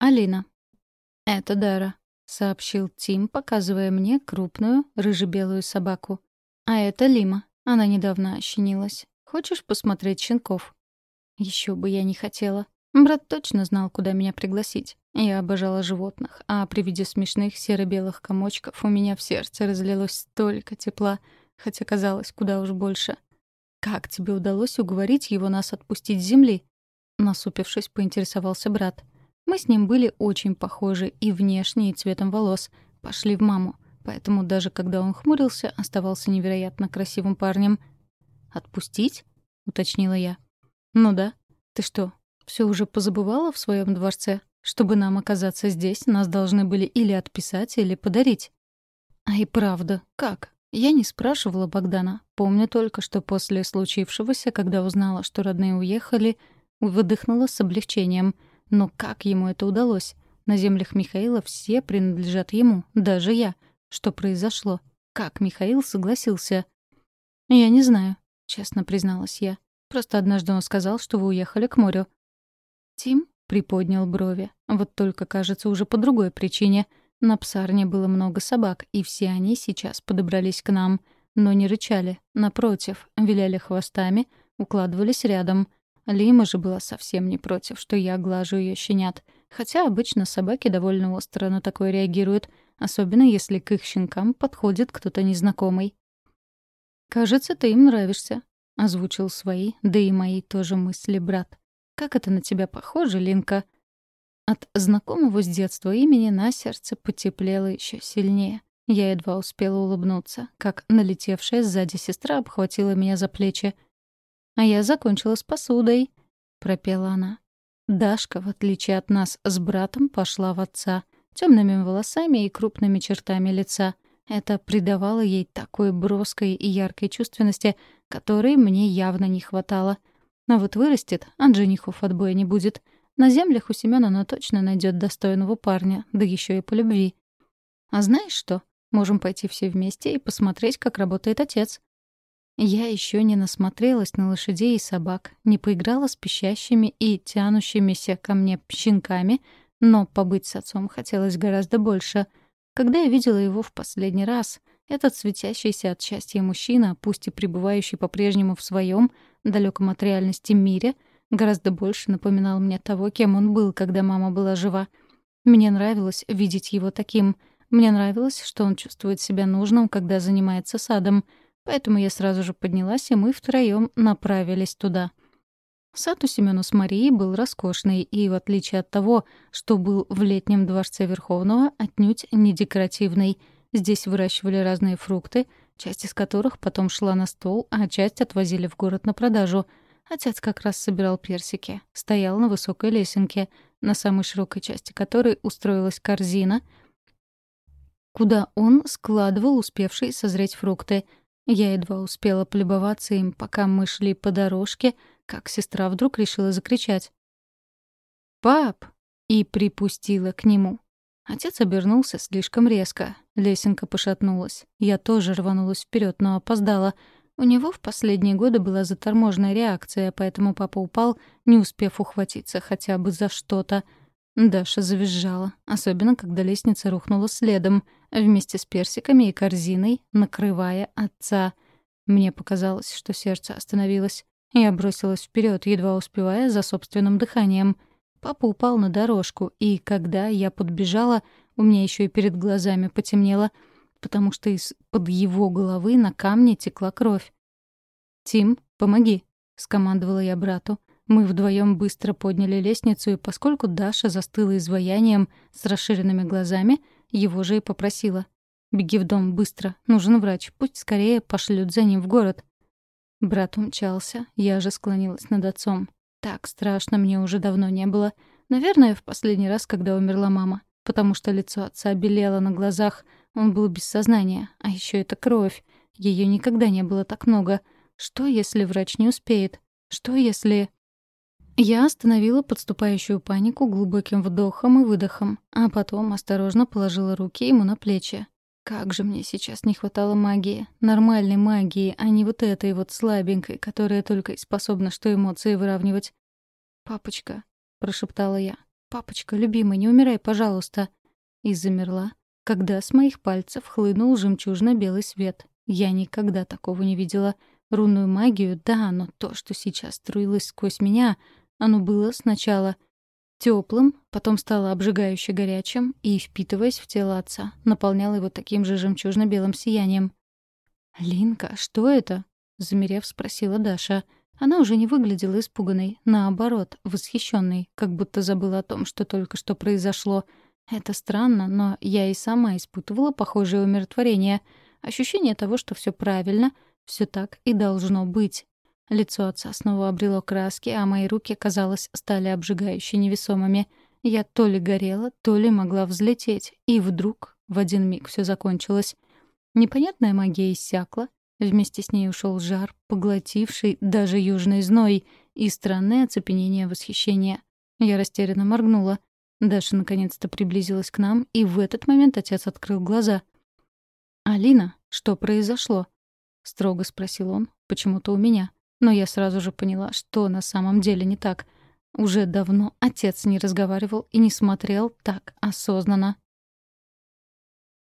Алина. «Это Дара», — сообщил Тим, показывая мне крупную рыжебелую собаку. «А это Лима. Она недавно ощенилась. Хочешь посмотреть щенков?» Еще бы я не хотела. Брат точно знал, куда меня пригласить. Я обожала животных, а при виде смешных серо-белых комочков у меня в сердце разлилось столько тепла, хотя казалось куда уж больше. «Как тебе удалось уговорить его нас отпустить с земли?» Насупившись, поинтересовался брат. Мы с ним были очень похожи и внешне, и цветом волос. Пошли в маму. Поэтому даже когда он хмурился, оставался невероятно красивым парнем. «Отпустить?» — уточнила я. «Ну да. Ты что, все уже позабывала в своем дворце? Чтобы нам оказаться здесь, нас должны были или отписать, или подарить». «А и правда, как?» Я не спрашивала Богдана. Помню только, что после случившегося, когда узнала, что родные уехали, выдохнула с облегчением. Но как ему это удалось? На землях Михаила все принадлежат ему, даже я. Что произошло? Как Михаил согласился? «Я не знаю», — честно призналась я. «Просто однажды он сказал, что вы уехали к морю». Тим приподнял брови. Вот только, кажется, уже по другой причине. На псарне было много собак, и все они сейчас подобрались к нам. Но не рычали. Напротив, виляли хвостами, укладывались рядом. Лима же была совсем не против, что я глажу ее щенят. Хотя обычно собаки довольно остро на такое реагируют — особенно если к их щенкам подходит кто-то незнакомый. «Кажется, ты им нравишься», — озвучил свои, да и мои тоже мысли брат. «Как это на тебя похоже, Линка?» От знакомого с детства имени на сердце потеплело еще сильнее. Я едва успела улыбнуться, как налетевшая сзади сестра обхватила меня за плечи. «А я закончила с посудой», — пропела она. Дашка, в отличие от нас с братом, пошла в отца темными волосами и крупными чертами лица. Это придавало ей такой броской и яркой чувственности, которой мне явно не хватало. Но вот вырастет, а женихов отбоя не будет. На землях у Семёна она точно найдет достойного парня, да еще и по любви. А знаешь что? Можем пойти все вместе и посмотреть, как работает отец. Я еще не насмотрелась на лошадей и собак, не поиграла с пищащими и тянущимися ко мне щенками, но побыть с отцом хотелось гораздо больше. Когда я видела его в последний раз, этот светящийся от счастья мужчина, пусть и пребывающий по-прежнему в своем далеком от реальности мире, гораздо больше напоминал мне того, кем он был, когда мама была жива. Мне нравилось видеть его таким. Мне нравилось, что он чувствует себя нужным, когда занимается садом. Поэтому я сразу же поднялась, и мы втроём направились туда. Сад у Семёна с Марией был роскошный и, в отличие от того, что был в летнем дворце Верховного, отнюдь не декоративный. Здесь выращивали разные фрукты, часть из которых потом шла на стол, а часть отвозили в город на продажу. Отец как раз собирал персики. Стоял на высокой лесенке, на самой широкой части которой устроилась корзина, куда он складывал успевшие созреть фрукты. Я едва успела полюбоваться им, пока мы шли по дорожке — как сестра вдруг решила закричать. «Пап!» и припустила к нему. Отец обернулся слишком резко. Лесенка пошатнулась. Я тоже рванулась вперед, но опоздала. У него в последние годы была заторможенная реакция, поэтому папа упал, не успев ухватиться хотя бы за что-то. Даша завизжала, особенно когда лестница рухнула следом, вместе с персиками и корзиной, накрывая отца. Мне показалось, что сердце остановилось. Я бросилась вперед, едва успевая за собственным дыханием. Папа упал на дорожку, и когда я подбежала, у меня еще и перед глазами потемнело, потому что из-под его головы на камне текла кровь. «Тим, помоги», — скомандовала я брату. Мы вдвоем быстро подняли лестницу, и поскольку Даша застыла изваянием с расширенными глазами, его же и попросила. «Беги в дом, быстро. Нужен врач. Пусть скорее пошлют за ним в город». Брат умчался, я же склонилась над отцом. Так страшно мне уже давно не было. Наверное, в последний раз, когда умерла мама. Потому что лицо отца белело на глазах, он был без сознания. А еще это кровь. Ее никогда не было так много. Что, если врач не успеет? Что, если... Я остановила подступающую панику глубоким вдохом и выдохом, а потом осторожно положила руки ему на плечи. Как же мне сейчас не хватало магии. Нормальной магии, а не вот этой вот слабенькой, которая только и способна что эмоции выравнивать. «Папочка», — прошептала я, «Папочка, любимый, не умирай, пожалуйста!» И замерла, когда с моих пальцев хлынул жемчужно-белый свет. Я никогда такого не видела. Рунную магию, да, но то, что сейчас струилось сквозь меня, оно было сначала теплым, потом стало обжигающе горячим и, впитываясь в тело отца, наполняло его таким же жемчужно-белым сиянием. «Линка, что это?» — замерев, спросила Даша. Она уже не выглядела испуганной, наоборот, восхищенной, как будто забыла о том, что только что произошло. Это странно, но я и сама испытывала похожее умиротворение — Ощущение того, что все правильно, все так и должно быть. Лицо отца снова обрело краски, а мои руки, казалось, стали обжигающе невесомыми. Я то ли горела, то ли могла взлететь. И вдруг в один миг все закончилось. Непонятная магия иссякла. Вместе с ней ушел жар, поглотивший даже южный зной, и странное оцепенение восхищения. Я растерянно моргнула. Даша наконец-то приблизилась к нам, и в этот момент отец открыл глаза. «Алина, что произошло?» — строго спросил он, почему-то у меня. Но я сразу же поняла, что на самом деле не так. Уже давно отец не разговаривал и не смотрел так осознанно.